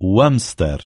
وامستر.